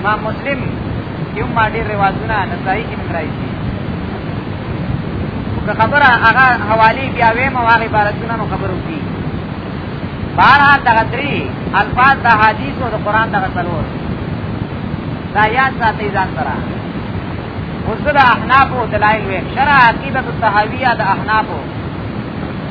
امام مسلم یو ما ډیر روازونه نسائی کې راځي که خبره هغه حوالی بیا وې مو هغه عبارتونه نو خبرو کی بارها دغه درې الفاظ د حدیث او د قران دغه څلور دا یاد ساتي ځان سره اوس د احناف او دلایل وې شرع عقیده الطحاویہ د احناف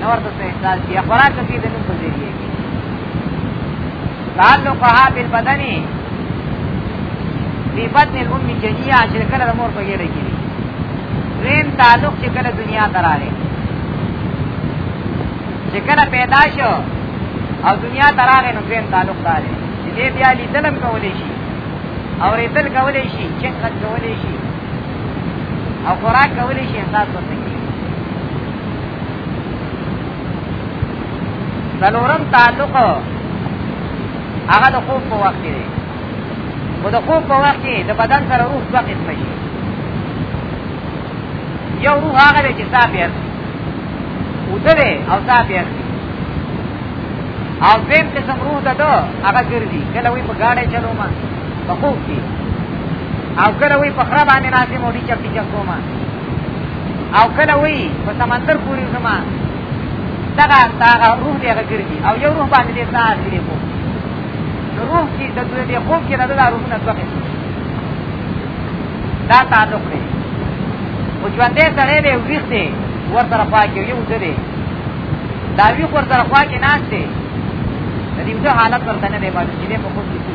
نور ته څه احساس دی خوراک کې د نوم په ذریعه کې تعلقها بالبدن فی بطن الام جنیه چې کله د مور په ګډه کې دی دویم تعلق چې کله دنیا ته راغی چې کله پیدا شو او دنیا ته راغی نو دویم تعلق دا دی چې دې بیا لیدلم کولی شي اورېدل کولی شي چنګ کولی شي او خوراک کولی شي احساس ورته کوي څلورم تعلق هغه د خوب په وخت کې دی خو د خوب په وخت کې د بدن سره روح دوه قسمه شي یو روح هغه دی چې ساه پې اخلي اوده دی او ساه پې اخلي او دویم قسم روح ده ده هغه ګرځي کله وایي په ګاډی چلوم په خوب کې او کله وی په خره باندې راځي مو ډیچا پیچا کومه او کله وی په سمندر پوری زما دغه هغه روح دی هغه ګرځي او یو روح باندې دې ساعت دی کو روح چې د دوی دی خوب کې نه دا روحونه ځکه دا تعلق دی او ژوندې سره دی ویښ دی ور سره پاکي یو ځای دی دا وی ور سره پاکي ناشته د دې حالت ورته نه دی باندې چې په خوب کې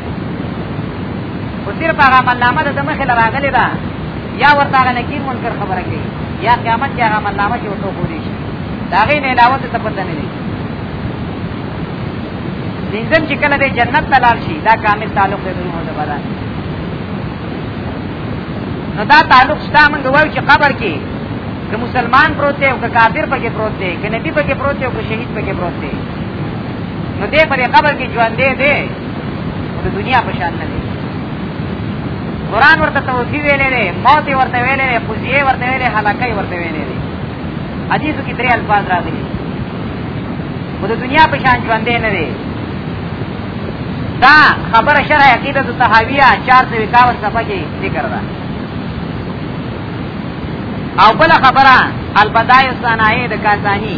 او صرف هغه عملنامه د مخې له راغلې ده یا ورته هغه نکیر منکر خبره کوي یا قیامت کې هغه عملنامه چې ورته وښودی شي د هغې نه علاوه ته څه پته نه لګي پنځم چې کله دی جنت ته لاړ شي دا کامل تعلق دی د روح د بدن نو دا تعلق شته موږ وایو چې قبر کې که مسلمان پروت دی او که کافر پکې پروت دی که نبي پکې پروت دی او که شهید پکې پروت دی نو دې په قبر کې ژوند دی د دنیا په شان نه دی قران ورته توفی ویلې ده موت ورته ویلې ده فزیه ورته ویلې ده هلاکای ورته ویلې ده حدیثو کې درې الفاظ راغلي و د دنیا په شان ژوندې نه دی دا خبره شرع عقیده د تهاویه 451 صفحه کې ذکر ده او بل خبره البدایع الصنایع د کازانی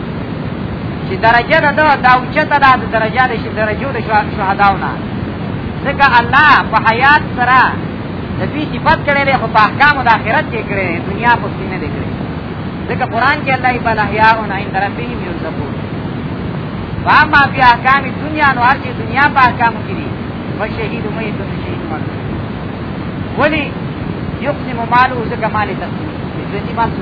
چې درجه د ده دا اوچته ده د درجه د درجو د شهداو نه ځکه الله په حیات سره د دوی صفت کړی دی خو په احکامو د آخرت کې کړی دی دنیا پسې نه دی کړی ځکه قرآن کې الله بل احیاء عند ربهم یرزقون واما فی احکام دنیا نو هر چې دنیا په احکامو کې دي په شهید میت او شهید مړ ولی یقسم ماله ځکه مال تقسیم دې دې باندې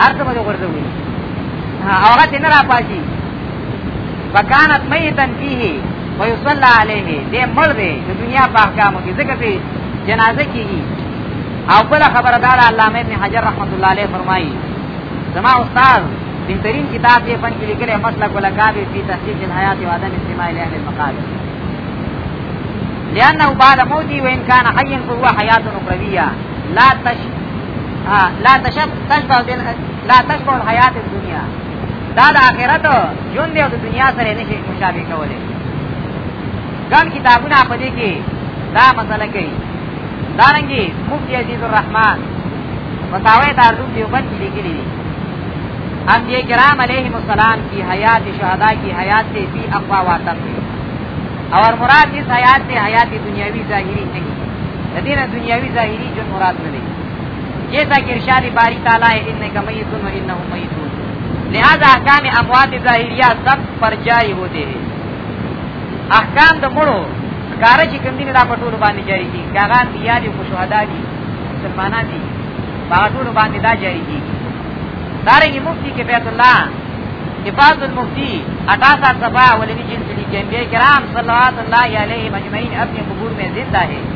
هر څه به غورځوي هغه دې نه راپاتې وکانت میتن فيه ويصلى عليه دې مړ دی د دنیا په احکامو کې ځکه چې جنازه کیږي او بل خبردار علامه ابن حجر رحمت الله علیه فرمایي زما استاد بهترین کتاب یې فن کې لیکلی مسلک الکاب فی تحقیق الحیات و عدم استماع اهل المقابر لأنه بعد موته وإن كان حيا فهو حياة أخروية لا تشفى لا تشب تشبع بین لا تشبع الحیات الدنیا دا د آخرت ژوند دی او د دنیا سره نشي مشابه کولای ګڼ کتابونه په دې کې دا مسله کوي دارنګي مفتی عزیز الرحمن فتاوی تعلق دیوبند کې لیکلي دي انبیاء کرام علیهم السلام کی حیات شهدا کی حیات سے بھی اقوا واتم ہے اور مراد اس حیات سے حیات دنیاوی ظاہری نہیں دین دنیاوی ظاہری جن مراد نه دی یہ تک ارشاد باری تعالی ہے انك میت و انهم میتون لہذا احکام اموات ظاہریہ سب پر جاری ہوتے ہیں احکام د مړو کار چې کوم دین را پټول باندې جاری دي کاغان دی یادی خو شهدا دي مسلمانان دي باټول باندې دا جاری دي دارنګ مفتی کې بیت الله حفاظ المفتی 68 صفحه ولنی جلد لیکن بے کرام صلوات اللہ علیہ مجمعین اپنے قبور میں زندہ ہے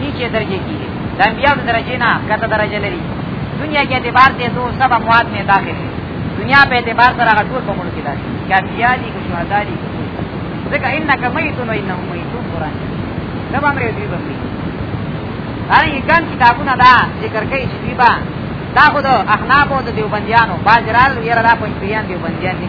نیچه درجه کی دی دا انبیاء د درجه نه کته درجه لري دنیا کې اعتبار ته دو سبا مواد نه داخل دي دنیا په اعتبار سره هغه ټول په ملک کې دي کافیا دي کو شهدا دي ځکه انک میتون انه میتون قران دا به امره دی باندې هر یکان کتابونه دا ذکر کوي چې دی با دا خو د احناف او د دیوبندیانو باجرال یره دا پنځپیان دیوبندیان دي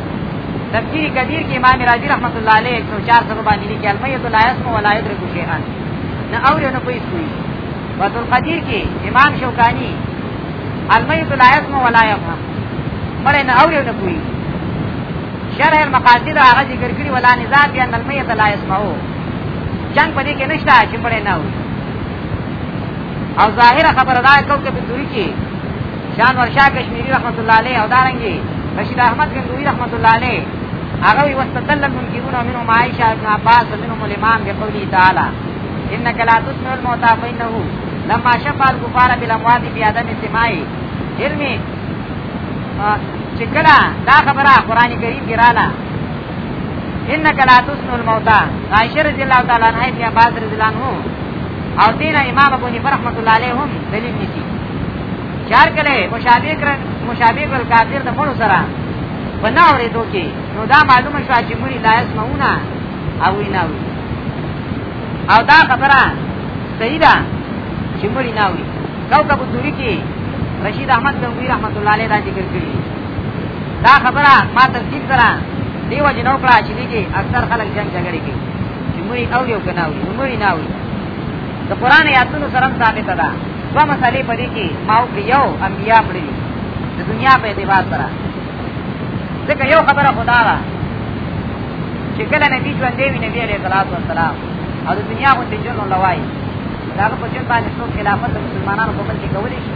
تفسیر کبیر کې امام رازی رحمت الله علیه 104 سره باندې لیکي المیت لا یسمع ولا یدرک شیئا نه اوري نه کوي کوي وتل قدیر کې امام شوکانی المیت لا یسمع ولا یفهم مړ نه اوري نه کوي شرح المقاصد هغه ذکر کړی ولا نزاع بیا المیت لا یسمع جنگ پدې کې نشته چې مړ نه اوري او ظاهره خبره ده کوم کې په دوی کې شان ورشا کشمیری رحمت الله علیه او دارنګي رشید احمد غندوی رحمت الله علیه هغه وی واستدل المنکرون منهم عائشه ابن عباس ومنهم الامام بقوله تعالی انك لا تسمع الموتى فانه لما شفع الكفار بالاموات في عدم سماعي علمي چې کله دا خبره قران کریم کې رااله انک لا تسن الموتى عائشہ رضی الله تعالی عنها ابن عباس رضی الله عنه او دین امام ابو حنیفه رحمۃ اللہ علیہ هم دلیل نیسی چار کله مشابه کړ مشابه کړ کافر د مړو سره بنا اورې دوکي نو دا معلومه شو چې مړي لا اسمعونا او نه وي او دا خبره صحیح ده چې مړي نه وي کوكب الدوري کې رشید احمد گنگوی رحمت الله علیه دا ذکر کړی دا خبره ما تفصیل سره دیو جنو کړه چې دي کې اکثر خلک جنگ جګړه کوي چې مړي او یو کنه وي مړي نه وي د قران آیاتونو سره ثابت ده دوه مسالې پدې کې ماو کې یو انبیا پړي د دنیا په اعتبار سره ځکه یو خبره خدا ده چې کله نبی ژوند دی نبی عليه الصلاه والسلام او د دنیا غو تجربه لوي دا په جن باندې څو خلافت مسلمانانو په بل کې کولې شي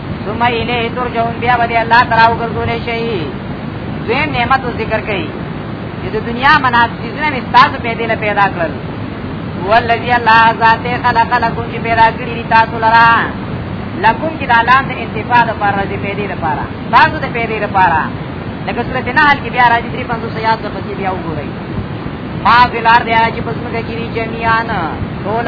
ثم الیه ترجعون بیا به الله تعالی وګرځول شي دویم نعمت ذکر کړي چې د دنیا مناسبونه می تاسو په دې پیدا کړل هو الذی الله ذات خلق لكم چې پیدا کړی تاسو لرا لکم چې د اعلان د انتفاع لپاره دې پیدا لپاره تاسو د پیدا لپاره لکه سورۃ نحل کې بیا راځي 350 یاد د پتی بیا وګورئ ما بلار دی چې پسمه کې جميعان ټول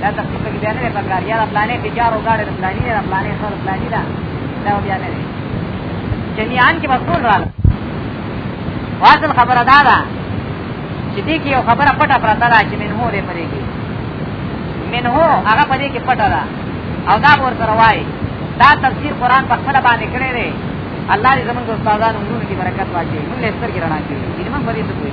دا تخصیص پکې بیا نه دی پکار یا د پلانې تجار او ګاډې د پلانې د پلانې سر پلانې دا دا بیا نه دی جميعا کې مسئول رااله واصل خبره دا ده چې دې کې یو خبره پټه پراته ده چې منه دې پرې کې منه هغه پرې کې پټه ده او دا ور سره وای دا تفسیر قران په خپل باندې کړی دی الله دې زمونږ استادانو نور کې برکت واچي نو لستر کې رڼا کوي دې موږ باندې څه کوي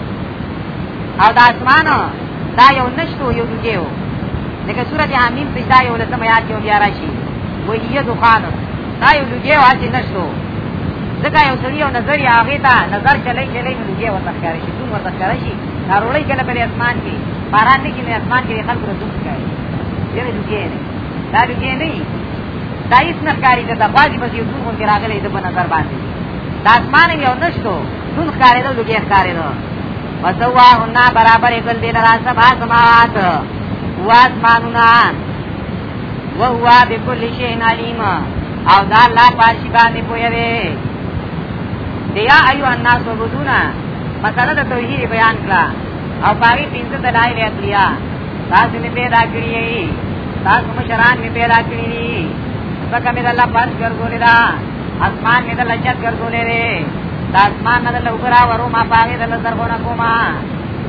او د اسمان دا یو نشتو یو دوجه و لکه سورت حمیم پیش دا یو لسم یاد یو بیا راشي وهیه دخان دا یو دوجه و هسې نشتو ځکه یو سړي او نظر یې هغې ته نظر چلی چلی نو دوجه ورته ښکاره شي دوم ورته ښکاره شي دا روړۍ کله په اسمان کې باران نه کېږي اسمان کې د خلکو ته دوم ښکاري یعنې دوجه دی دا دوجه نه وي دا هیڅ نه ښکاري که د خوازي بس یو دوم غوندې راغلی د په نظر باندې د اسمان یو نشتو دون ښکارېدو لوګې ښکارېدو وسوا هنا برابر کل دې لرا سبا سماوات واس مانونا و هو بكل شيء عليم او دا الله پاشي باندې پوهه دی دیا ایو الناس وبدونا مسله د توحید بیان کړه او باغی پنځه دلایل عقلیه تاسو می پیدا کړی تاسو مشران می پیدا کړی دي ځکه می د الله پاک ګرځولې ده اسمان مې د لجت ګرځولې دی د اسمان نه د لوګرا ورو ما پاغې د لزرغونه کوما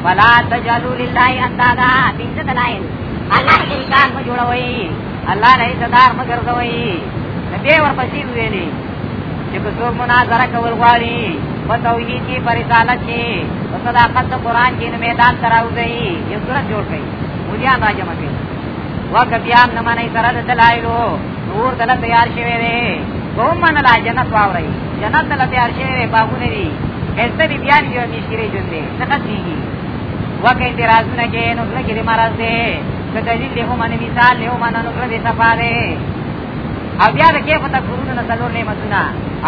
ولا تجعلوا لله اندادا پنځه دلایل الله شریکان مو جوړوي الله نه صدار مو ګرځوي نبی ورپسې ویلي چې په څوک مناظره کول غواړي په توحید کې پر رسالت کې په صداقت د قران کې میدان تراوځي یو صورت جوړ کړي مولیا راځم کې وکبیان نه منې سره د دلایلو نور دل تیار شوی دی کوم من لا جنت واوري جنت دل تیار شوی دی باغونه دي هسته دی بیان یو نشری جون دی څه کیږي وکه اعتراضونه کې نو څه کې مرز دی څه دلیل دی هم نه مثال له هم نه نو دې صفا دی او بیا د کیف ته ګورونه نه څلور نعمتونه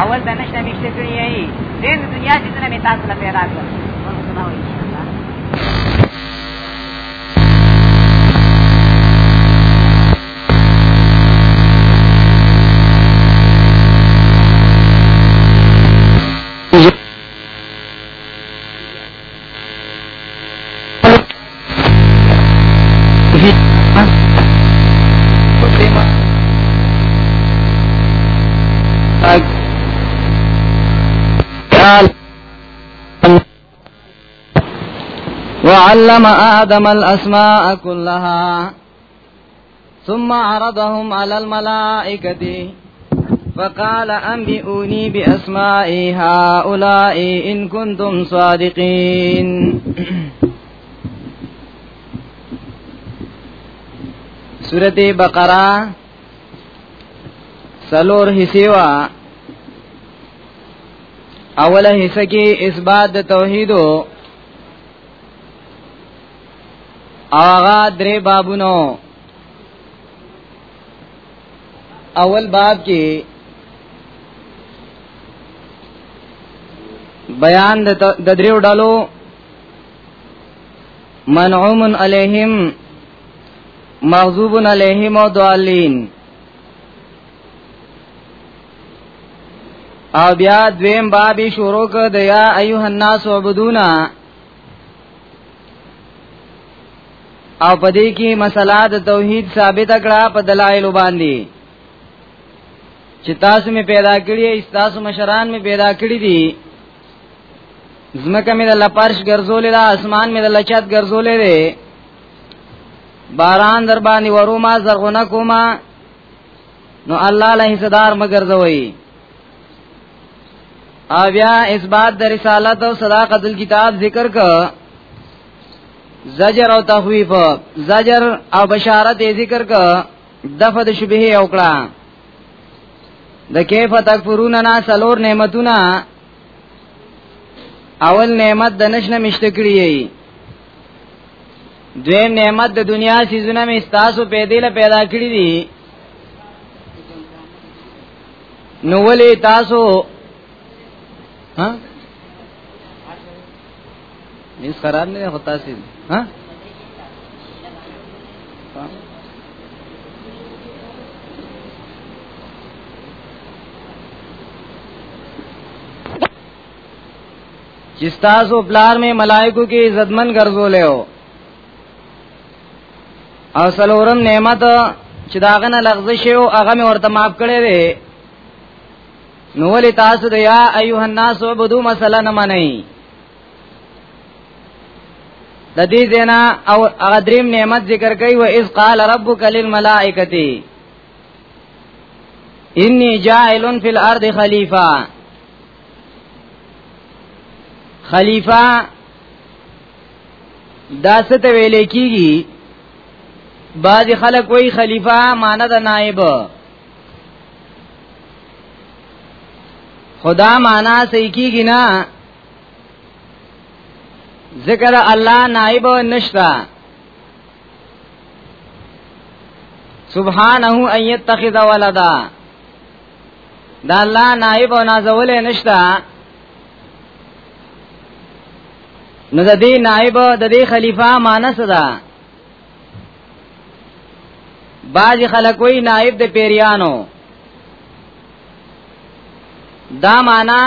اول د نشه مشته کړی یي دین دنیا چې نه می تاسو له پیدا کړ تعالى وعلم آدم الأسماء كلها ثم عرضهم على الملائكة فقال أنبئوني بأسماء هؤلاء إن كنتم صادقين سورة بقرة سلور هسيوه اوله حصہ کې اثبات د توحید او آغا درې بابونو اول باب کې بیان د دریو ډلو منعوم علیہم مغضوب علیہم او ضالین او بیا دویم بابی شروع ک د یا ایها الناس عبدونا او پدې کې مسله د توحید ثابت کړه په دلایل باندې چې تاسو می پیدا کړی ای تاسو مشران می پیدا کړی دي زمکه می د لپارش ګرځولې دا اسمان می د لچات ګرځولې دی باران در باندې وروما زرغونه کوما نو الله له صدر مگر زوي او بیا اثبات د رسالت او صداقت الكتاب ذکر ک زجر او تخویف زجر او بشارت ذکر ک دفع د شبهه او کړه د کیف تکفرون نا سلور نعمتونه اول نعمت د نشنه مشته کړی دویم نعمت د دنیا سيزونه می تاسو پیدا پیدا کړی دي نو ولی تاسو ها هیڅ خراب نه هوتا سي ها چې تاسو بلار مې ملائکو کې عزتمن ګرځولې هو او سلورم نعمت چې داغه نه لغزه شی او هغه مې ورته معاف کړی دی نو ولې تاسو د یا ایه الناس عبدو مثلا نه منئ د دې دینا او هغه دریم نعمت ذکر کوي و اذ قال ربک للملائکتی انی جاعل فی الارض خلیفہ خلیفہ دا ست ویل کیږي بعض خلک وای خلیفہ معنی د نائب خدا معنا صحیح کیږي نه ذکر الله نائب نشتا سبحانه ان يتخذ ولدا دا الله نائب او نازول نشتا نو د دې نائب د دې خلیفہ مانس ده باج خلک وی نائب د پیریانو دا معنا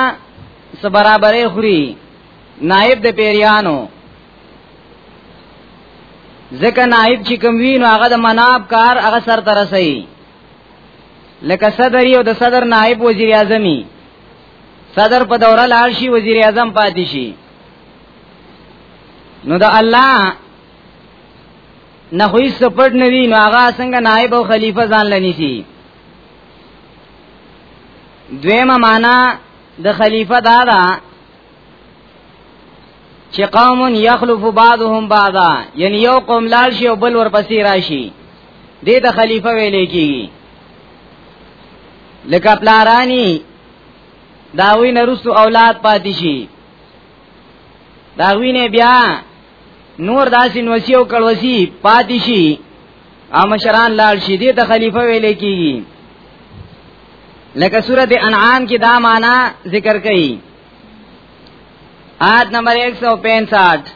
سبرابرې خوري نائب د پیریانو ځکه نائب چې کوم وی نو هغه د مناب کار هغه سر تر رسي لکه صدر یو د صدر نائب وزیر اعظمي صدر په دوره لاړ شي وزیر اعظم پاتې شي نو دا الله نه خوې سپټ نه وی نو هغه څنګه نائب او خلیفہ ځان لنی شي دویمه معنا د خلیفہ دا ده چې قوم یخلف بعضهم بعضا یعنی یو قوم لال شي او بل ورپسې راشي دې د خلیفہ ویلې کیږي لکه پلارانی دا وی نرستو اولاد پاتې شي دا وی نه بیا نور داسې نوسی او کړوسی پاتې شي امشران لال شي دې ته خلیفہ ویل کیږي لکه سورته انعام کې دا معنا ذکر کړي آیت نمبر 165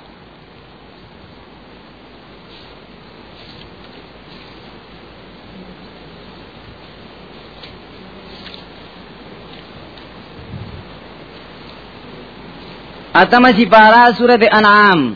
اتم سی پارا سورت انعام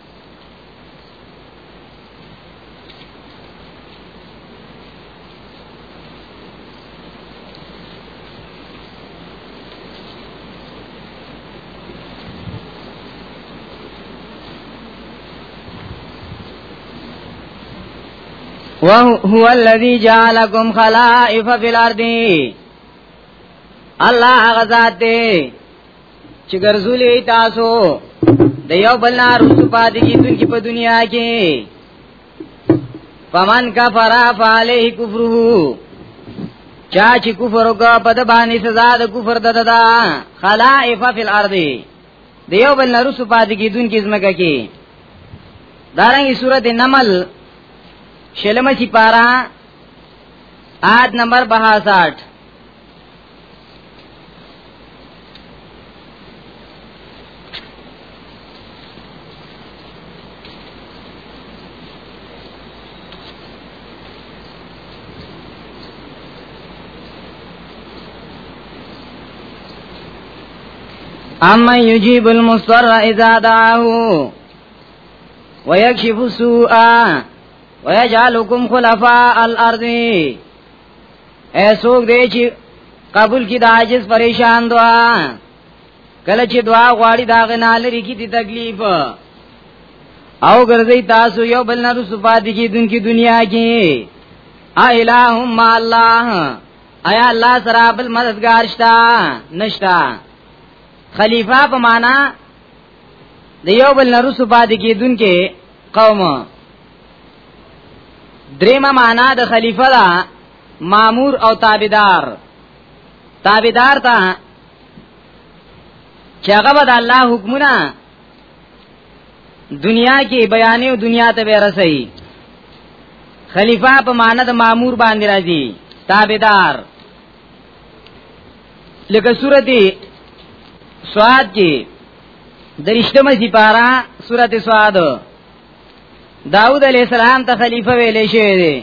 وهو الذي جعلكم خلائف في الأرض الله هغه ذات دی چې ګرځولې تاسو د یو بل نه رسو پاتې کیدونکو په دنیا کې فمن کفر فعليه کفره چا چې کفر وکړ په د باندې سزا د کفر دته دا خلائف فی الارض د یو بل نه رسو پاتې کیدونکو زمګه کې دارنګي سورته نمل شلمه سپارا آد نمبر 62 اما یجیب المصطر اذا دعاه ويكشف السوء ويجعلكم خلفاء الارض ایسوک دی چې قبول کی د عاجز پریشان دعا کله چې دعا غواړي دا غنا لري کی دي تکلیف او ګرځي تاسو یو بل نه رسوفات کی دونکو دنیا کې الہم الله ایا الله سره بل مددگار شتا نشتا خلیفہ په معنا د یو بل نرسو پاتې کېدونکې قوم دریمه معنا د خلیفہ دا مامور او تابعدار تابعدار ته چې هغه به د الله حکمونه دنیا کې بیانې او دنیا ته به رسي خلیفہ په معنا د مامور باندې راځي تابعدار لکه سورته سواد کې درشتمه سی پارا سورته سواد داوود علیہ السلام ته خلیفہ ویلې شوی دی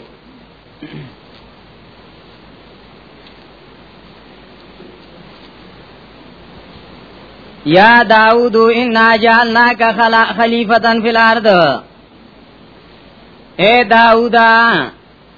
یا داود انا جعلناک خلیفتا فی الارض اے داودا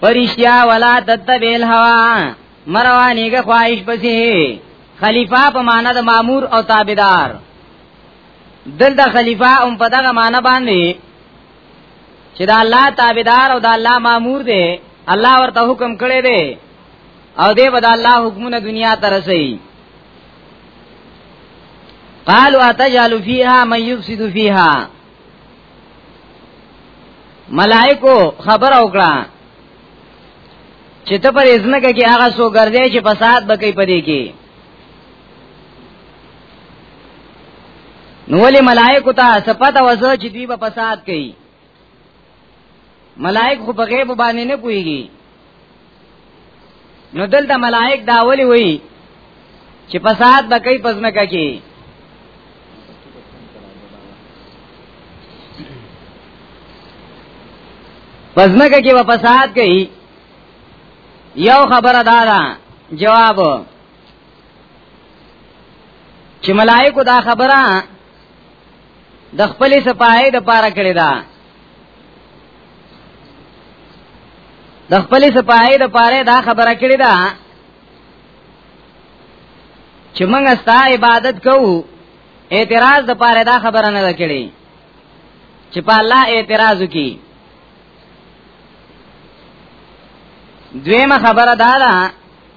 پرشتیا ولا تتبیل هوا مروانیګه خواهش پسې خلیفہ په معنا د مامور او تابعدار دلته خلیفہ هم په دغه معنا باندې چې دا الله تابعدار او دا الله مامور دی الله ورته حکم کړی دی او دی به دا الله حکمونه دنیا ته رسي قالوا تجعل فيها من يفسد فيها ملائکو خبر او کړه چې ته پر ازمکه کې هغه سو ګرځي چې فساد بکې پدې کې نو ولې ملائکو ته سپته وځه چې دوی په فساد کوي ملائک خو په غیب باندې نه پويږي نو دلته ملائک دا ولي وي چې فساد به کوي پزمکه کې پزمکه کې و فساد کوي یو خبره دا ده جواب چې ملائکو دا خبره د خپل سپاهي د پاره کړی دا د خپل سپاهي د پاره دا خبره کړی دا چې موږ ستا عبادت کوو اعتراض د پاره دا خبره نه کړی چې په الله اعتراض وکي دویمه خبره دا ده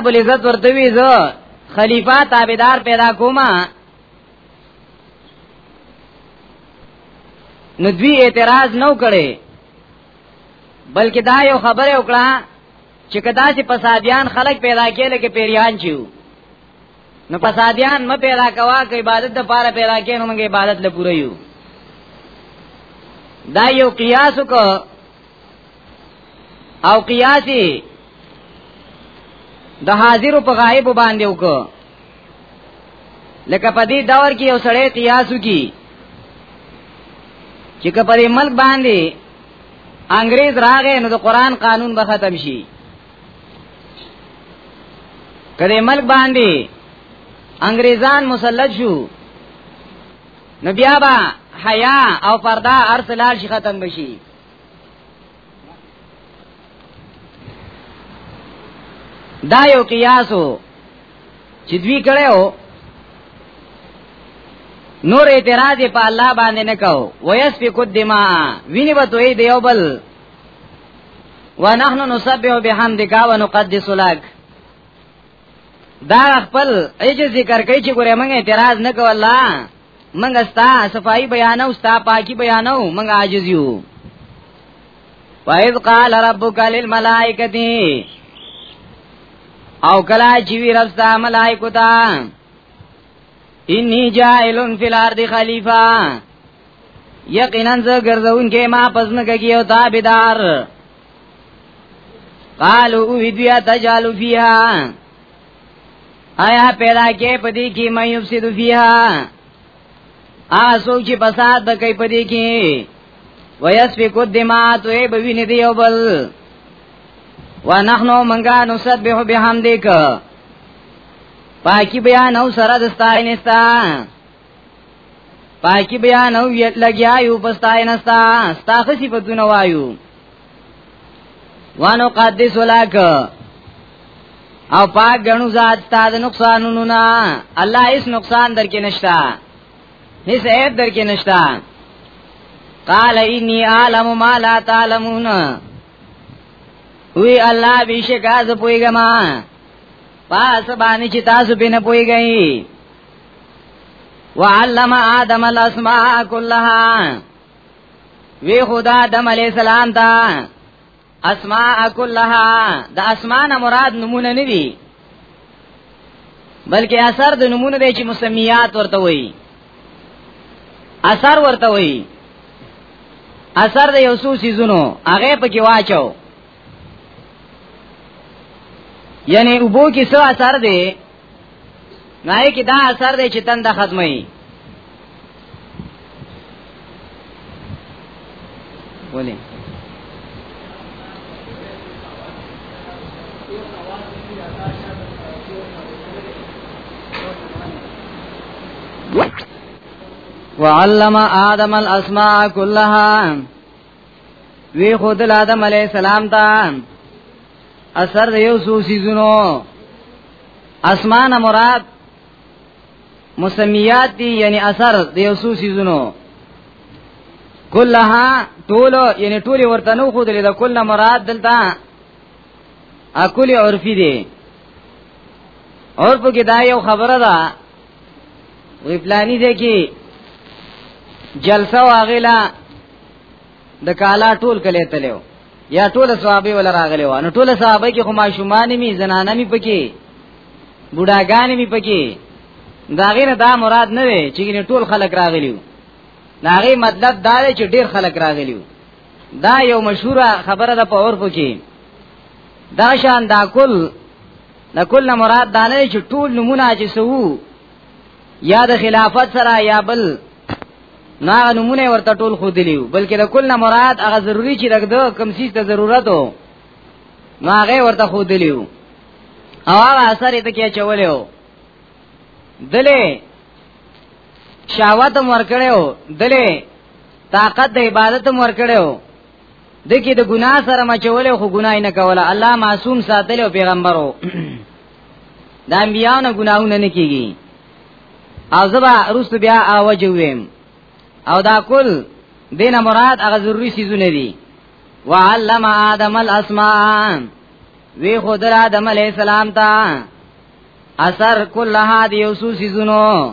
رب العزت ورته وی زه خلیفہ تابعدار پیدا کوما نو دوی اعتراض نو کړي بلکې دا یو خبره وکړه چې کدا چې پسابیان خلک پیدا کېل کې پیریان چیو نو فسادیان م پیدا کوا که عبادت د پاره پیدا کین موږ عبادت له پوره یو دا یو قیاس کو او قیاسی د حاضر په غایب باندې وکړه لکه په دې دور کې یو سړی قیاس وکي چې په دې ملک باندې انګريز راغې نو د قران قانون به ختم شي کله ملک باندې انګريزان مسلط شو نو بیا با حیا او پردا ارسلال شي ختم بشي دا یو قیاسو چې دوی کړو نور اعتراض په الله باندې نه کو ويسفك الدماء ویني به توي دیوبل ونحن نسبح بحمدک ونقدس لك دا خپل ایج ذکر کوي چې ګوره موږ اعتراض نه کوو الله موږ ستا صفائی بیانو ستا پاکي بیانو موږ عاجز یو وَإِذْ قَالَ رَبُّكَ لِلْمَلَائِكَةِ او کلا چې وی رب ستا ملائکه تا انی جائلن فی الارض خلیفہ یقینا زه ګرځون کې ما پسنه کوي او تابعدار قالو او بیا تجالو فیها آیا پیدا کې پدې کې مې یفسد فیها آسو چې فساد د کوي پدې کې ويسفك الدماء توي بوینه دی او بل ونحنو منګا نسبح بحمدک پاکی بیان او سره دستاینستا پاکی بیان او یت لګیا یو پستای نستا ستا خسی پتونه وایو وانو قدس ولک او پاک غنو ذات تا د نقصانونو نه الله هیڅ نقصان درکې نشتا هیڅ عیب درکې نشتا قال انی عالم ما لا تعلمون وی الله بیشکاز پویګما پاس باندې چې تاسو بنه پویګی وعلم آدم الاسماء كلها وی خدا آدم علیہ السلام تا اسماء كلها د اسمان مراد نمونه نه دي بلکې اثر د نمونه دی چې مسمیات ورته وایي اثر ورته وایي اثر د یو څو سيزونو هغه پکې واچو یعنی اوبو کې څه اثر دی نه کې دا اثر دی چې تند ختمي ولې وعلم آدم الأسماء كلها وی خود آدم علی السلام ته اثر د یو سو سیزونو اسمان مراد مسمیات دی یعنی اثر د یو سو سیزونو کلها طول یعنی طول ورته نو خود لري د کله مراد دلته اکل عرفی دی عرف کې دا یو خبره ده وی پلانی دی کی جلسه واغلا د کالا ټول کله تلو یا ټول صحابه ول راغلی و نو ټول صحابه کې خو ماشومان می زنانه می پکې بوډاګان می پکې دا غیر دا مراد نه وي چې ټول خلک راغلیو دا غي مطلب دا دی چې ډیر خلک راغلیو دا یو مشهوره خبره ده په اور پکې دا شان دا کل نه کل نه مراد دا نه چې ټول نمونه چې سوو یا د خلافت سره یا بل نه نمونه ورته ټول خو دیلیو بلکې د کل نه مراد هغه ضروری چې دغه کم سیس ته ضرورت وو نو هغه ورته خو دیلیو او هغه اثر یې ته کې چولیو دلې شاوات مور کړو دلې طاقت د عبادت مور کړو دکې د ګناه سره مچول خو ګناه نه کوله الله معصوم ساتل او پیغمبرو د انبیانو ګناهونه نه کیږي او زبا رست بیا اوجه ویم او دا کل دینه مراد هغه ضروری سيزونه دي وعلم آدم الاسماء وی خود آدم علیہ السلام تا اثر کل هاد یوسو سیزونو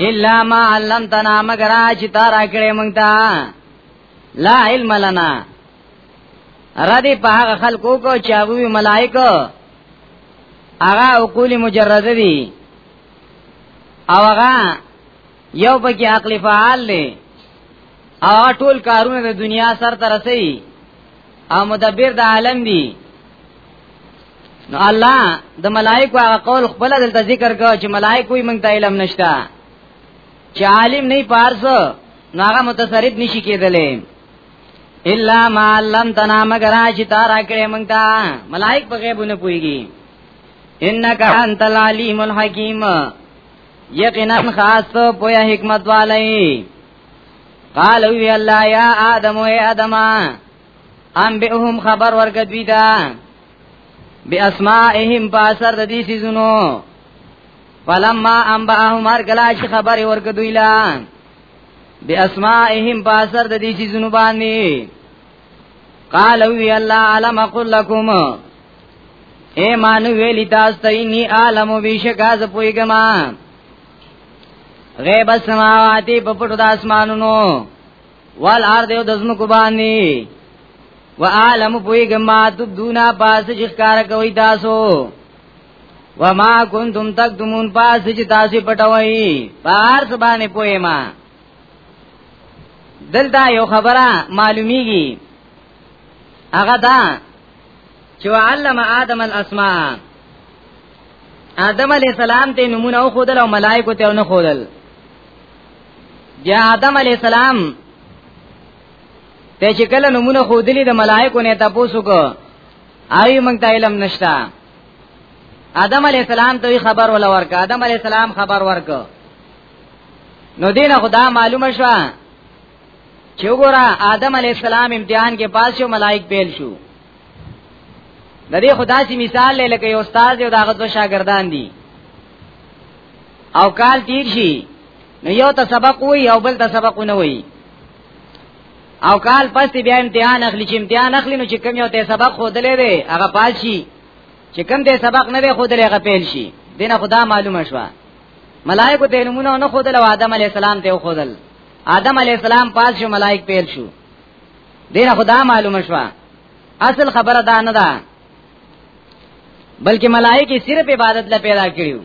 الا ما علمتنا مگر چې تا را کړې مونږ ته لا علم لنا ردی په هغه خلکو کو چې هغه ملائکه هغه عقول مجرده دي او هغه یو پکې عقل فعال دی ا ټول کارونه د دنیا سر ته رسي او مدبر د عالم دی نو الله د ملائکه هغه قول خپل دلته ذکر کوي چې ملائکه یې مونږ ته علم نشته چې عالم نه پارس نو هغه متصرف نشي کېدلی الا ما لم تنا مگر چې تارا کړې مونږ ته ملائک په غیب نه پويږي انک انت العلیم الحکیم یقینا خاص په حکمت والے قال وی الله یا آدم و آدم ام بهم خبر ورګه دوی دا باسمائهم پاسر د دې سيزونو فلما ام بهم هر کلا چې خبر ورګه دوی لا باسمائهم پاسر د دې سيزونو باندې قال وی الله علم قل لكم اے مانو ویلی تاسو ته ني عالم بشکاز پویګما غیب السماوات په پټو د اسمانونو وال ارض یو د زمکو باندې و عالم پویګم ما تبدونا پاس چې ښکار کوي تاسو و ما کنتم تکتمون پاس چې تاسو پټوي بار سبانه پوي ما دلته یو خبره معلومیږي هغه دا چې علم آدم الاسماء آدم علی السلام ته نمونه او خودل او ملائکه ته نه خودل بیا آدم علی السلام ته چې کله نمونه خودلی د ملائکه نه تاسو کو آی موږ ته علم نشتا آدم علی السلام ته خبر ولا ورک آدم علی السلام خبر ورک نو دینه خدا معلومه شوه چې وګوره آدم علی السلام امتحان کې پاس شو ملائک پیل شو د دې خدا سي مثال لکه یو استاد یو داغه دو شاګردان دي او کال تیر شي نو یو ته سبق وي او بل ته سبق نه وي او کال پس بیا امتحان اخلي چې امتحان اخلي نو چې کم یو ته سبق خودلې دی هغه پال شي چې کم ته سبق نه دی خودلې هغه پیل شي دینه خدا معلومه شوه ملائکه ته نمونه نه خودل او آدم علی السلام ته خودل آدم علی السلام پاس شو ملائک پیل شو دین خدا معلوم شو اصل خبره دا نه ده بلکې ملائکه صرف عبادت لا پیدا کړیو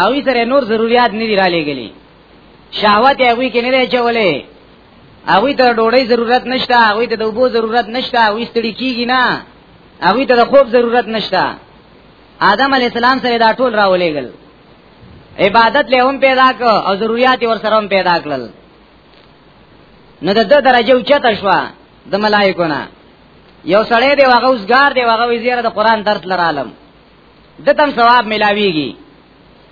او سره نور ضرورت نه دی را لګلی شهوت هغه کې نه دی چولې هغه ته ډوړې ضرورت نشته هغه ته د وبو ضرورت نشته هغه ستړي کیږي نه هغه ته د خوب ضرورت نشته آدم علی السلام سره دا ټول راولېګل عبادت له هم پیدا ک او ضرورت ور سره هم پیدا کړل نو د درجه اوچته شو د ملائکو نه یو سړی دی هغه اوسګار دی هغه وزیر د قران درس لرالم دتم ثواب ملاویږي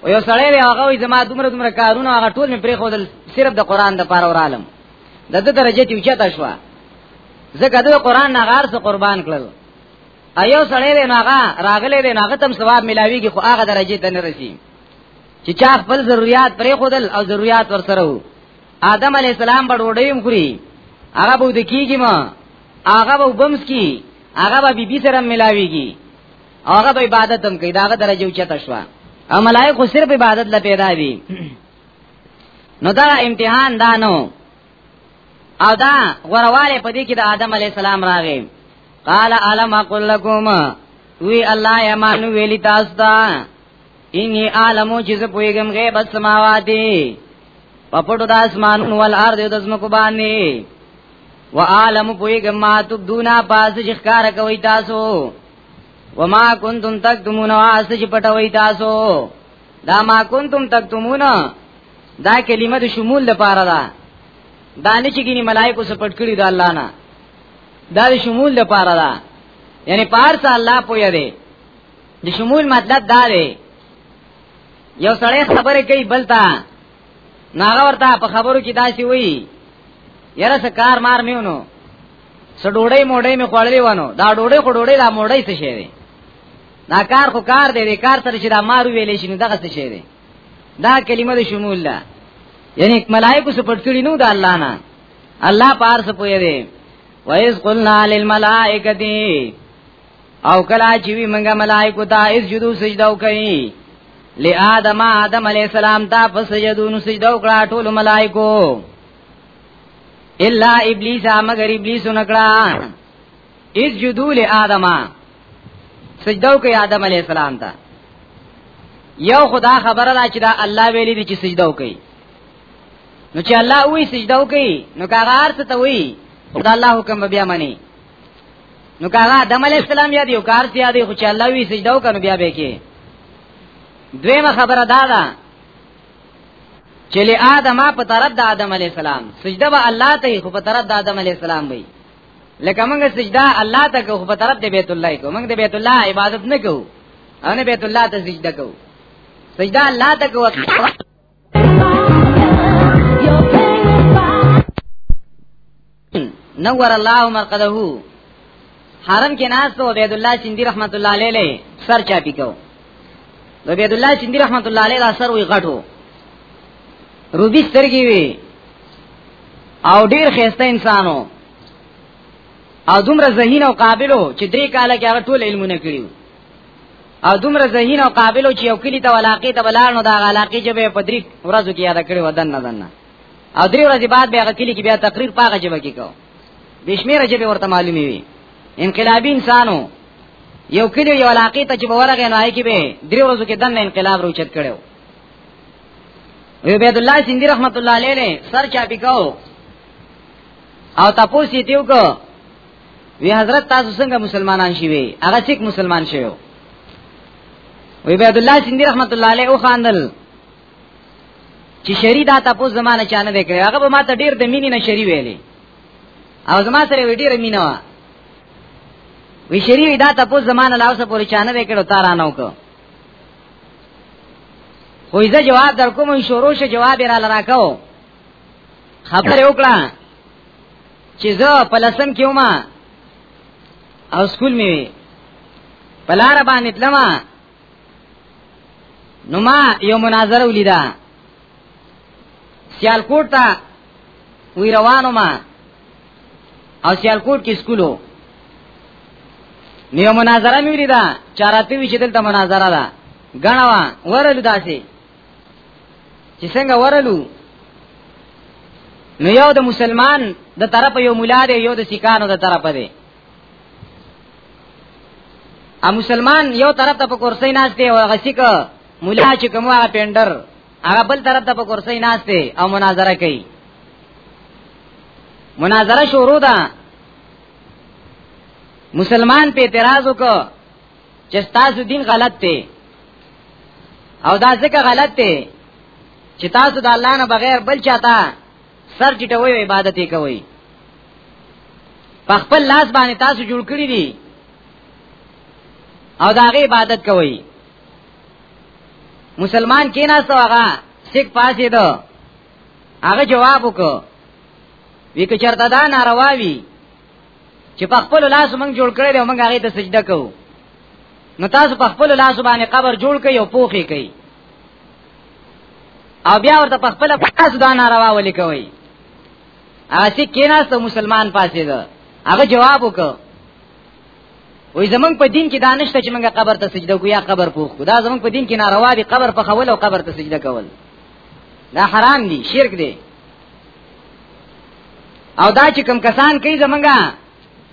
او یو سړی دی هغه زما دومره دومره کارونه هغه ټول می پرې خودل صرف د قران د پاره ورالم د دې درجه تی اوچته شو زکه د قران نه غار څخه قربان کړل ایو سړی دی ناغه راغلی دی ناغه تم ثواب ملاویږي خو هغه درجه ته نه رسی چې چا خپل ضرورت پرې خودل او ضرورت ور سره وو آدم علی السلام په ډوډۍ خوري هغه به د کیږي ما هغه به بمس کی هغه به بیبي سره ملاویږي هغه به عبادت هم کوي داغه درجه اوچته شو او ملائکه صرف عبادت لا پیدا دي نو دا امتحان دانو او دا غرواله په دې کې د آدم علی السلام راغی قال علم اقول لكم وی الله یمانو ویلی تاسو ته انی عالمو چې زه پویګم غیب السماواتی په پټو د اسمانونو ول ارض د زمکو باندې و عالم پویګم ما تبدونا پاس چې ښکار کوي تاسو وما کنتم تکتمون واسه چې پټوي تاسو دا ما کنتم تکتمون دا کلمه د شمول لپاره ده دا نه چې ګینه ملائکه سپټ کړی دا الله نه دا د شمول لپاره ده یعنی پارس الله پوی دی د شمول مطلب دا دی یو سړی خبره کوي بلتا ناغه ورته په خبرو کې داسي وایي یاره څه کار مار میونو څه ډوړې موړې می خوړلې ونه دا ډوړې خو ډوړې دا موړې څه شي دی دا کار خو کار دی کار سره چې دا مارو ویلې شي نو دغه څه شي دی دا کلمه د شمول ده یعنی ملائکه سپټ کړی نو د الله نه الله پار سپوی دی وایز قلنا للملائکتی او کلا چې وی منګه ملائکه ته اس جدو سجده وکړي لآدم آدم علیہ السلام تا پس سجدون سجده وکړه ټول ملائکو الا ابلیس مگر ابلیس نکړه اس جدو له آدم سجده وکي آدم علی السلام ته یو خدا خبره دا چې دا الله ویلي دي چې سجده وکي نو چې الله وی سجده وکي نو کاغه ارته ته وی خدا الله حکم بیا مانی نو کاغه آدم علی السلام یاد یو کار ته یاد خو چې الله وی سجده وکړو بیا به کې دویمه خبره دا ده چې له آدمه په طرف د آدم علی السلام سجده به الله ته خو په طرف د آدم علی السلام وی لکه موږ سجدا الله ته کوو په طرف د بیت الله کوو موږ د بیت الله عبادت نه کوو او نه بیت الله ته سجدا کوو سجدا الله ته کوو نور الله مرقده حرم کې ناس ته عبد الله سیندی رحمت الله علیه له سر چاپی کو عبد الله سیندی رحمت الله علیه سر وی غټو روبي سترګي وي او ډیر خسته انسانو او دومره ذهین او قابلو چې درې کاله کې هغه ټول علمونه کړیو او دومره ذهین او قابلو چې یو کلی ته ولاقې ته بلار نو دا علاقې چې به پدری ورځو کې یاد کړی ودان نه دنه او درې ورځې بعد به هغه کلی کې بیا تقریر پاګه جبه کې کو بشمیره جبه ورته معلومی وي انقلابی انسانو یو کلی یو علاقې ته چې ورغې نو آی کې به درې ورځو کې دنه انقلاب روچت کړو عبید الله سیندی رحمت الله علیه له سر چا پکاو او تاسو یې دیو کو وی حضرت تاسو څنګه مسلمانان شوي هغه څوک مسلمان شوی وی عبید الله سیندی رحمت الله علیه او خاندل چې شری دا تاسو زمانه چانه دی کړی هغه به ما ته ډیر د مینې نه شری ویلې او زما سره وی ډیر مینه وا وی شری دا تاسو زمانه لاوسه پورې چانه دی کړو تارانو کو خو یې جواب در کوم شروع شه جواب را لراکاو خبر وکړه چې زه په لسم کې ومه او سکول مې وی پلار باندې تلما نو ما یو مناظره ولیدا سیالکوټ ته وی روانو ما او سیالکوټ کې سکولو نیو مناظره مې ولیدا چاراته وی چې دلته مناظره ده غنوا ورلو داسي چې څنګه ورلو نو یو د مسلمان د طرف یو مولا دی یو د سکانو د طرف دی ا مسلمان یو طرف ته په کرسي ناشته او غسیک مولا چې کوم هغه پینډر هغه بل طرف ته په کرسي ناشته او مناظره کوي مناظره شروع ده مسلمان په اعتراض وکړ چې تاسو دین غلط دی او دا ځکه غلط دی چې تاسو د الله نه بغیر بل چاته سر ټیټوي عبادت کوي په خپل لاس باندې تاسو جوړ کړی دي او دا غي عبادت کوي مسلمان کیناستو هغه سیک پاسې دو هغه جواب وکړو وی که چرته دا ناروا وی چې په خپل لاس موږ جوړ کړی دی موږ هغه ته سجده کوو نو تاسو په خپل لاس باندې قبر جوړ کړئ او پوخی کړئ او بیا ورته په خپل پاس دا ناروا ولي کوي هغه چې کیناسته مسلمان پاسې ده هغه جواب وکړ وای زمنګ په دین کې دانشته چې موږ قبر ته سجده کوو یا قبر پوښ کو دا زمنګ په دین کې ناروا دي قبر په خول او قبر ته سجده کول دا حرام دي شرک دي او دا چې کم کسان کوي زمنګ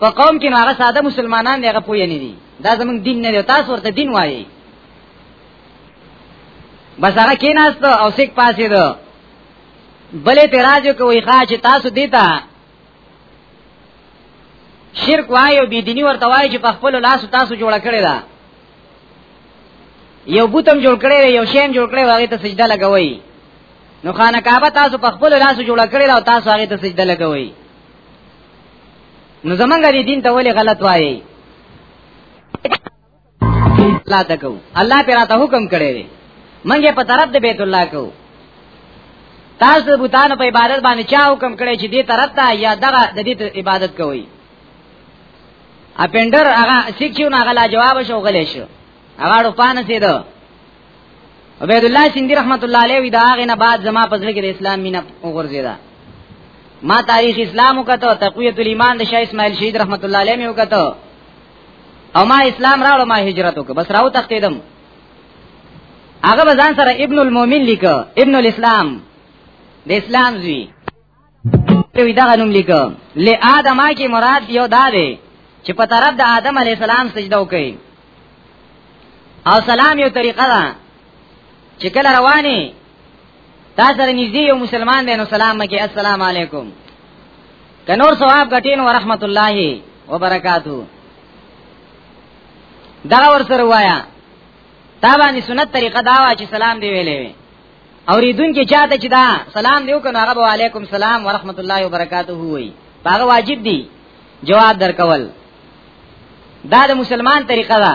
په قوم کې هغه ساده مسلمانان دی هغه پوی نه دي دا زمنګ دین نه دی تاسو ورته دین وایي بس هغه کیناست او سیک پاسې دو بلې تراجو کوي ښا چې تاسو دیتا شرک وای او بيدینی ورته وای چې په خپل لاس تاسو جوړ کړی دا یو بوتم جوړ کړی یو شیم جوړ کړی هغه ته سجده لګوي نو خانه کعبه تاسو په خپل لاس جوړ کړی او تاسو هغه ته سجده لګوي نو زمونږ دین ته ولې غلط وایي الله تکو الله پر راته حکم کړی دی منګه په طرف د بیت الله کو تاسو د بوتانو په عبادت باندې چا حکم کړی چې دې طرف ته یا دغه د دې عبادت کوي اپندر هغه سیکچو نه غلا جواب شو غلې شو هغه ډو پانه سي دو عبد الله سیندی رحمت الله علیه وی دا هغه نه بعد زما په ځل کې د اسلام مینه وګرځیدا ما تاریخ اسلام وکړو تقویت الایمان د شاه اسماعیل شهید رحمت الله علیه مې وکړو او ما اسلام راوړ ما هجرت وکړ بس راو تختیدم هغه بزان سره ابن المؤمن لیک ابن الاسلام د اسلام زوی وی دا نوم لیک له ادمه کې مراد یو دا دی چې په طرف د آدم علی السلام سجده وکړي او سلام یو طریقه ده چې کله رواني تاسو نږدې یو مسلمان دی نو سلام مکه السلام علیکم کنور ثواب غټین ورحمت الله وبرکاتو دا ور سره وایا تا باندې سنت طریقه دا وا چې سلام دی ویلې وی اوریدون کې چاته چې دا سلام دیو کنه هغه وعلیکم سلام ورحمت الله وبرکاتو وی هغه واجب دی جواب درکول دا د مسلمان طریقه ده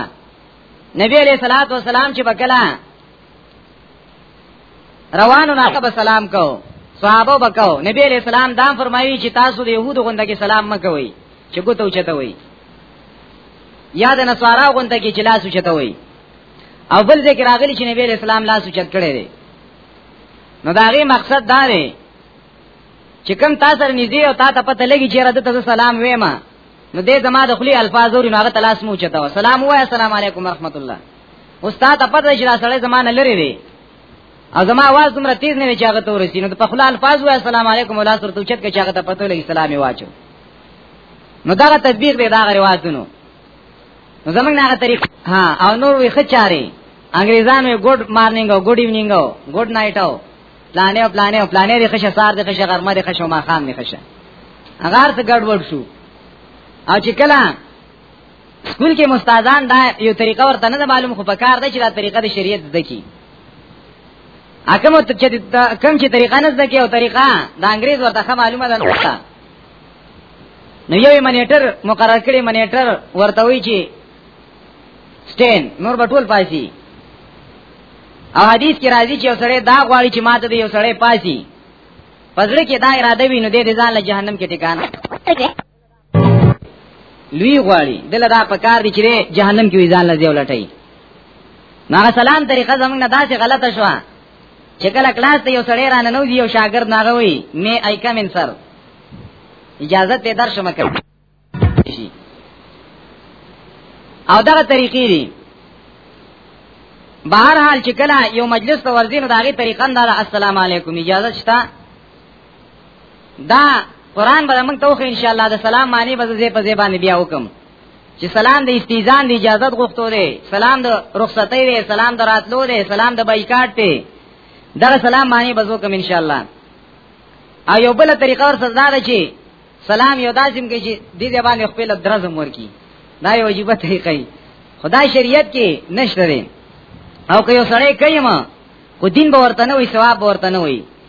نبی علیہ الصلوۃ والسلام چې بکلا روانو ناکه به سلام کو صحابه بکاو نبی علیہ السلام دا فرمایي چې تاسو د يهودو غونډه کې سلام مکوئ چې ګوتو چته وي یا د نصارا غونډه کې چې لاس چته وي او بل ذکر راغلی چې نبی علیہ السلام لاس چت کړي دي نو دا غي مقصد دا دی چې کم تاسو نږدې او تا ته پته لګي چې را د سلام وېما نو دې زما د خلی الفاظ وري نو هغه تلاش مو چته و سلام وای السلام علیکم ورحمت الله استاد په دې چې سره زمانه لري دی او زما आवाज دومره تیز نه وی چې هغه ته ورسی نو په خلا الفاظ وای السلام علیکم ولا سر توچت کې چې هغه ته پته لګی سلام واچو نو دا تطبیق دی دا روایتونو نو زمنګ نه طریق ها او نور وی خچاري انګریزانو ګډ مارنینګ او ګډ ایونینګ او ګډ نایټ او پلانې او پلانې او پلانې د خشه سار د خشه غرمه د خشه ما خام د خشه هغه څه ګډوډ شو او چې کله سکول کې مستادان دا یو طریقه ورته نه معلوم خو په کار ده چې دا طریقه د شریعت زده کی اکم ته چې کم چې طریقه نه زده کی او طریقه د انګريز ورته ښه معلومه ده نوستا نو یو منیټر مقرر کړي منیټر ورته وی چې سټین نور بټول پاسي او حدیث کې راځي چې یو سړی دا غواړي چې ماته دی یو سړی پاسي پزړه کې دا اراده وینو دې ځان له جهنم کې ټکان لوی غواړي دله دا پکار دي چې جهنم کې ځان لږه ولټي ناغه سلام طریقه زمونږ نه داسې غلطه شو چې کله کلاس ته یو سړی رانه نو دی یو شاګرد ناغه وي می آی کم ان سر اجازه ته در شم کړ او دا طریقې دي بهر حال چې کله یو مجلس ته ورځي نو داغه طریقه دا السلام علیکم اجازه شته دا قران به موږ توخه ان شاء الله د سلام معنی به زه په زبان بیا وکم چې سلام د استیزان د اجازه غوښتو دی سلام د رخصتۍ دی سلام د راتلو دی سلام د بایکاټ دی دا سلام معنی به زه وکم ان شاء الله او یو بل طریقه ور سزا ده چې سلام یو داسم کې چې دې دې باندې خپل درزم ورکی دا یو عجیب طریقه دی خدای شریعت کې نشته دی او که یو سړی کایما کو دین به ورته نه وي ثواب به ورته نه وي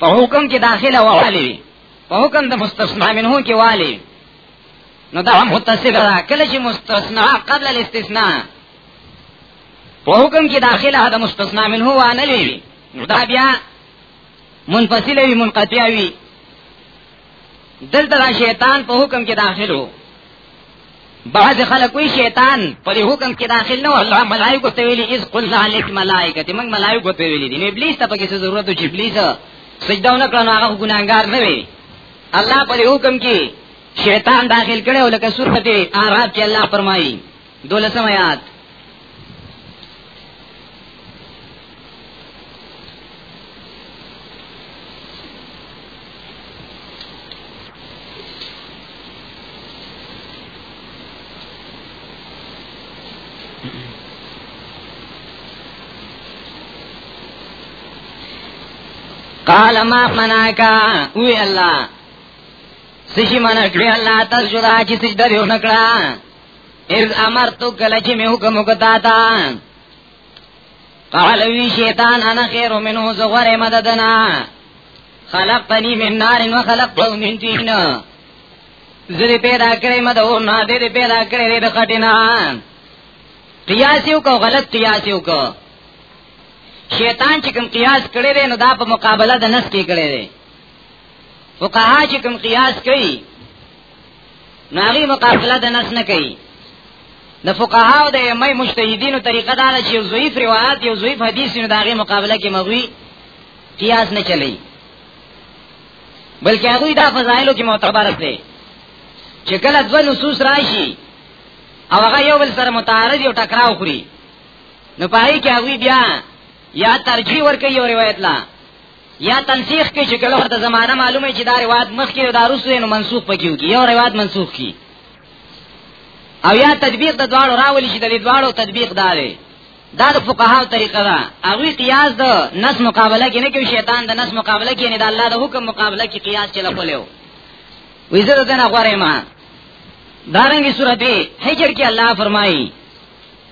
په حکم کې داخله والی وي په حکم د مستثنا منه کې والی نو دا هم متصل ده کله چې مستثنا قبل الاستثناء په حکم کې داخله د مستثنا منه وانه وي نو دا بیا منفصل وي منقطع وي دلته شیطان په حکم کې داخلو بعض خلک وی شیطان په دې حکم کې داخل نه الله ملائکه ته ویلي اذ قلنا لك ملائکه ته موږ ملائکه ته ویلي دي ابلیس ته پکې ضرورت چې ابلیس سجده نه کړو هغه ګناګار نه وي الله په دې حکم کې شیطان داخل کړي او لکه سورته اعراف کې الله فرمایي دولسم آیات قال ما مناکا وی الله سشي منکړي الله تاسو دا چې سجده ونه کړه اذ امرتو کله چې مې حکم وکتا تا قال وی شیطان انا خیر منه زغره مددنا خلقتنی من نار و خلقته من طین زری پیدا کړې مده او نه دې پیدا کړې د خټینا قیاس یو کو غلط قیاس یو کو شیطان چې کوم قیاس کړی دی نو دا په مقابله د نس کې کړی دی فقها چې کوم قیاس کوي نو هغه مقابله د نس نه کوي د فقهاو د ایمه مجتهدینو طریقه دا ده چې یو ضعیف روایت یو ضعیف حدیث نه داغه مقابله کې مغوي قیاس نه چلی بلکې هغه دا فضایلو کې معتبر دي چې کله دوه نصوص راشي او هغه یو بل سره متعارض یو ټکراو خوري نو پای کې هغه بیا یا ترجیح ورکړي یو روایت لا یا تنسیخ کې چې کله ورته زمانہ معلومه چې دا روایت مخکې او دا رسو نو منسوخ پکې وي یو روایت منسوخ کی او یا تطبیق د دواړو راولي چې د دواړو تطبیق داري دا د فقهاو طریقه ده هغه قیاس د نس مقابله کې نه کوي شیطان د نس مقابله کې نه د الله د حکم مقابله کې قیاس چلا کولیو وې زه دغه غوړې ما دارنګي سورته حجر کې الله فرمایي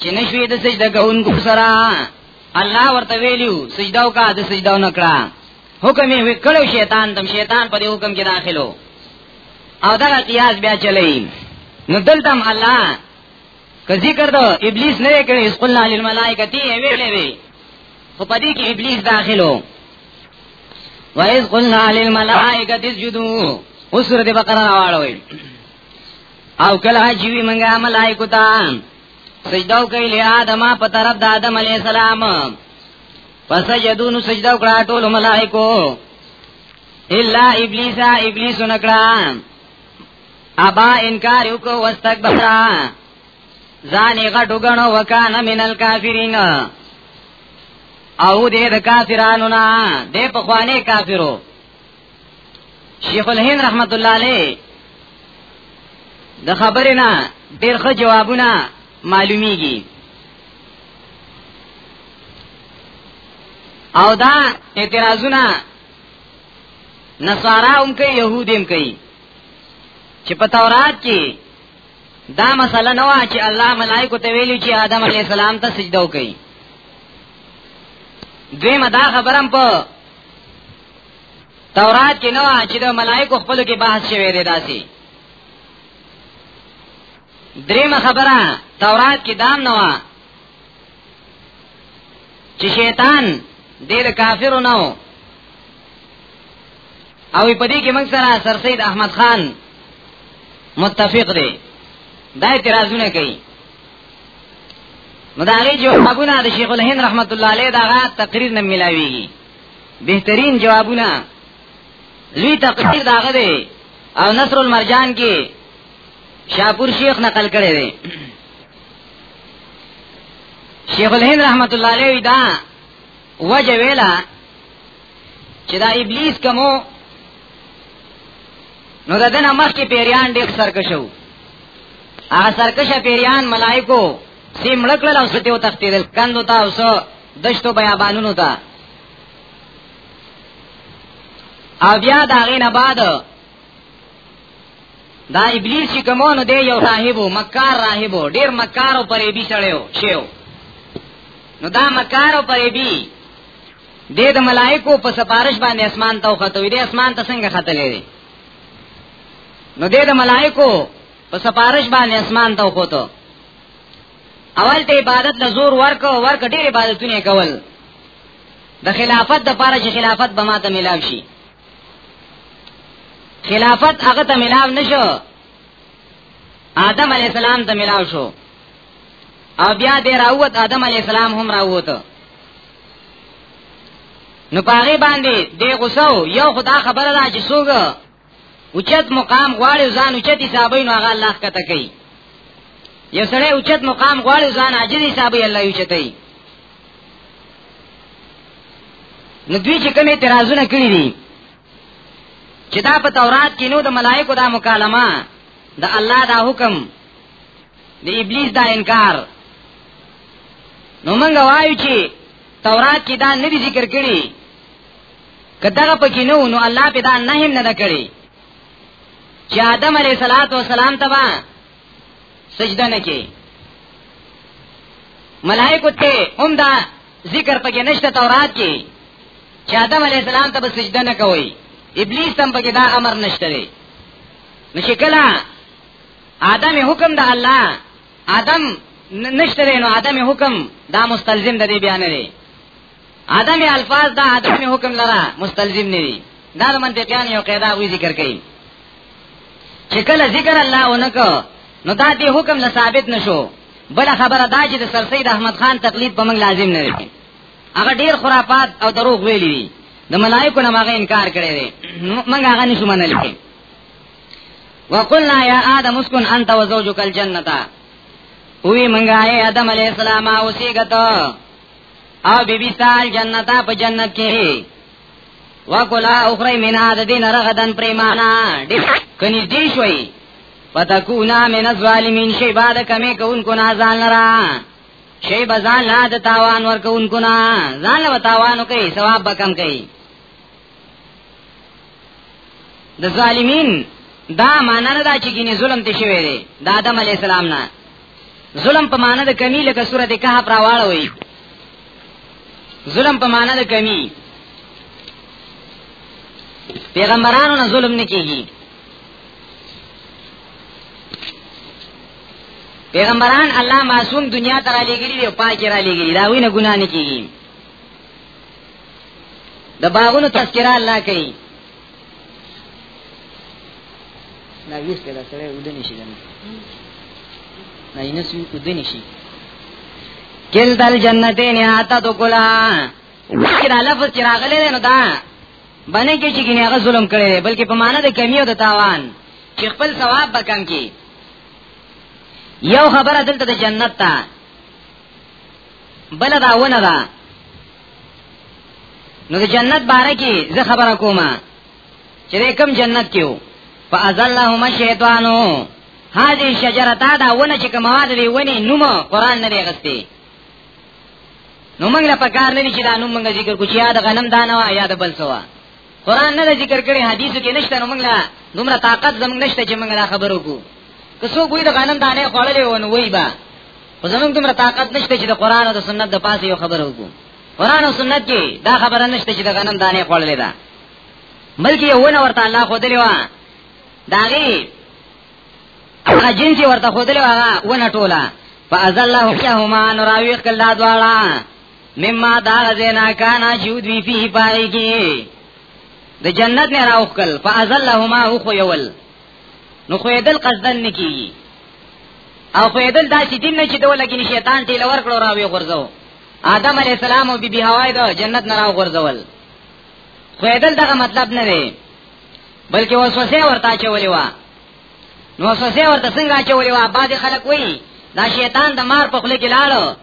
چې نشوي د سجده کوونکو سره الله ورته ویلو سجده وکا د سجده نه کړه حکم یې وکړو شیطان تم شیطان په دې حکم کې داخلو او دا قیاس بیا چلی نو دلته الله که ذکر دا ابلیس نه کړي اس قلنا للملائکه تی ویلې وی خو پدې کې ابلیس داخلو وَإِذْ قُلْنَا لِلْمَلَائِكَةِ اسْجُدُوا اوس سورته بقره راوړوي او کله چې وی منګه ملائکو ته سجده کوي له آدمه په طرف د آدم علی السلام پس یدونو سجده کړه ټول ملائکو الا ابلیس ابلیس نکړه ابا انکار وکړ واستكبر ځان یې غټو غنو وکانه منل کافرین او دې د کافرانو نه دې په خوانه کافرو شیخ الهند رحمت الله علیه د خبرې نه ډېر ښه جوابونه معلومیږي او دا اعتراضونه نصارا هم کوي يهود هم کوي چې په تورات کې دا مسله نه وا چې الله ملائکه ته ویلو چې آدم علی السلام ته سجده وکړي دوی مدا خبرم په تورات کې نو چې د ملائکو خپل کې بحث شوی دی داسي دریمه خبره تورات کې دام نو چې شیطان دې د کافرو نو او په دې کې موږ سره سر سید احمد خان متفق دی دا اعتراضونه کوي مداري جو ابونا د شیخ الهند رحمت الله علیه دا تقریر نه ملاویږي بهترین جوابونه لوی تقدیر داغه دی او نصر المرجان کې شاپور شیخ نقل کړی دی شیخ الهند رحمت الله علیه دا وجه ویلا چې دا ابلیس کومو نو دا دنه مخ کې پیریان ډېر سرکشو هغه سرکشه پیریان ملائکو سیم لکل او ستیو تختیدل کندو تا اوسو دشتو بیابانونو ته او بیا دا غینه بعد دا ابلیس چې کومونو دی یو راهب مکار راهب ډیر مکار او پریبي سړیو شیو نو دا مکار او پریبي د د ملائکو په سفارش باندې اسمان ته وختوي دی اسمان ته څنګه ختلې دی نو د د ملائکو په سفارش باندې اسمان ته وختو اول ته عبادت له زور ورک او ورک ډېر عبادتونه کول د خلافت د پاره چې خلافت به ماته ملاو شي خلافت هغه ته ملاو نشو آدم علی السلام ته ملاو شو او بیا دې راووت آدم علی السلام هم راووت نو پاره باندې دې غوسو یو خدا خبره ده چې څوګه اوچت مقام غواړي ځان اوچت حسابي نو هغه الله کته کوي یو سره اوچت مقام غواړي ځان عاجز حسابي الله یو چتای نو دوی چې کوم اعتراضونه کړی دي چې دا په تورات کې نو د ملائکو دا مکالمه د الله دا حکم د ابلیس دا انکار نو موږ وایو چې تورات کې دا نه ذکر کړی کداغه پکې نو نو الله په دا نه هم نه کړی چې آدم علیه صلوات و سلام تبا سجده نه کې ملائکه ته هم دا ذکر پکې نشته تورات کې چې آدم علیه السلام ته سجده نه کوي ابلیس تم پکې دا امر نشته دی نو شکلا آدم حکم د الله آدم نشته نو آدم حکم دا مستلزم د دې بیان دی عدم الفاظ دا عدم حکم لرا مستلزم نه دي دا د منطقيان یو قاعده وی ذکر کړي چې کله ذکر الله اونکو نو دا دې حکم لا ثابت نشو بل خبره دا چې د سر سید احمد خان تقلید په موږ لازم نه دی هغه ډیر خرافات او دروغ ویلي دي د ملائکو نه هغه انکار کړی دی موږ هغه نشو منل کې وقلنا یا آدم اسكن انت وزوجك الجنه وی منګه آدم علی السلام اوسېګته او بی بی سال جنتا په جنت کې وکلا اخری من هذا دین رغدن پریمانا کني دی شوي فتكونا من الظالمین شی بعد کمی کوونکو نه ځان لرا شی بزان لا د تاوان ورکوونکو نه ځان له تاوانو کوي ثواب به کم کوي د ظالمین دا معنا نه دا چې ګینه ظلم ته شوی دی د آدم علی السلام نه ظلم په معنا د کمی لکه سورته کهف راواړه وي ظلم په معنا د کمی پیغمبرانو نه ظلم نه کیږي پیغمبران الله معصوم دنیا ته را لګیږي او پاک را لګیږي دا وینه ګناه نه کیږي د باغونو تذکرہ الله کوي دا ویس پیدا سره ودنی شي دنه نه یې نسو ودنی شي کل دل جنتین آتا تو کلا وکر لفظ چې راغلی دی نو دا باندې کې چې ګنې هغه ظلم کړی دی بلکې په معنا د کمی او د تاوان چې خپل ثواب بکم کی یو خبره دلته د جنت ته بل دا ونه ده نو د جنت باره کې زه خبره کوم چې کوم جنت کې وو فازلهم الشیطانو هذه شجره تا دا ونه چې کومه دی ونه نوم قران نه غستی نو موږ لا پکار نه چې دا نوم موږ ذکر کو چې یاد غنم دانه یا د بل سوا قران نه ذکر کړي حدیثو کې نشته نو موږ لا دومره طاقت زموږ نشته چې موږ لا خبرو کو که څو ګوي د غنم دانه خوړلې ونه وای با خو زموږ دومره طاقت نشته چې د قران او د سنت د پاسه یو خبرو کو قران او سنت کې دا خبره نشته چې د غنم دانه خوړلې ده بلکې یو نه ورته الله خو دلی وا داغي هغه جنس ورته خو دلی وا ونه ټوله فازل الله هما نراوی کلا دواړه مما دا زینا کانا شود وی فی پای کی د جنت نه راوخل فازلهما هو خو یول نو خو یدل قصدن نکی او خو یدل دا چې دین نه چې دوه لګی شیطان ته لور کړو راوی غرزو آدم علی السلام او بیبي حوا د جنت نه راو غرزول خو یدل دغه مطلب نه دی بلکې وسوسه ورته چولې وا نو وسوسه ورته څنګه چولې وا بعد خلک وایي دا شیطان د مار په خله کې لاړو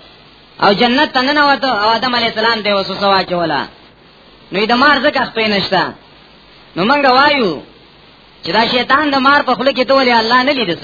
او جنت ته نه وته او آدم علی السلام ته وسوسه واچولا نو د مار زکه خپې نشتا نو موږ وایو چې دا شیطان د مار په خله کې ته ولې الله نه لیدس